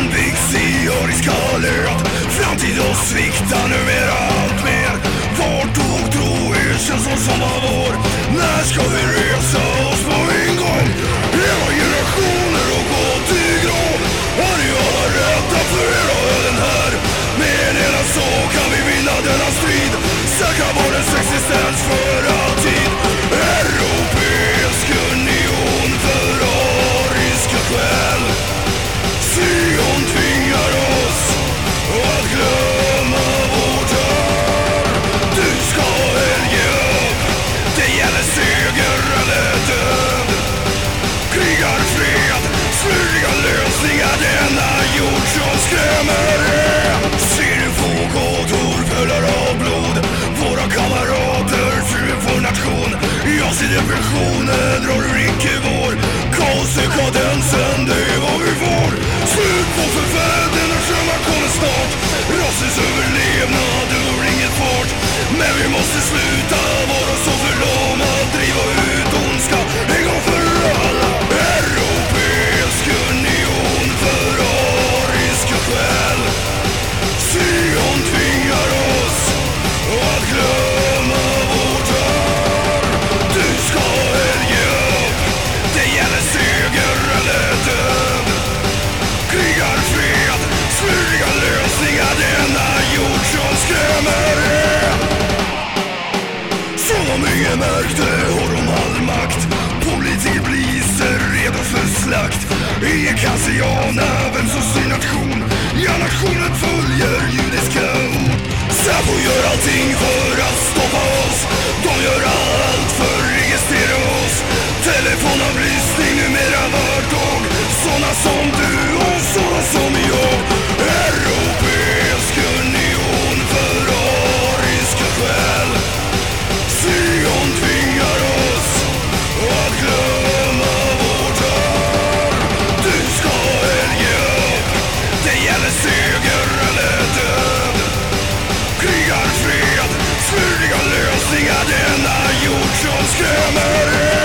Sandviks i Åriskalöt Framtid och sviktar numera allt mer. Vart tog tro ersen som sommar vår? När ska vi resa oss på en gång? Hela generationen sin depressioner drar du icke vår konsekvens Mörkte har de all makt. Politiker poliser redo för slakt. Är kansiana vem som sin nation. Ja, nationen följer judiska ord. Säpo gör allting för att stoppa oss. Frälsning är det enda jord som skrämmer er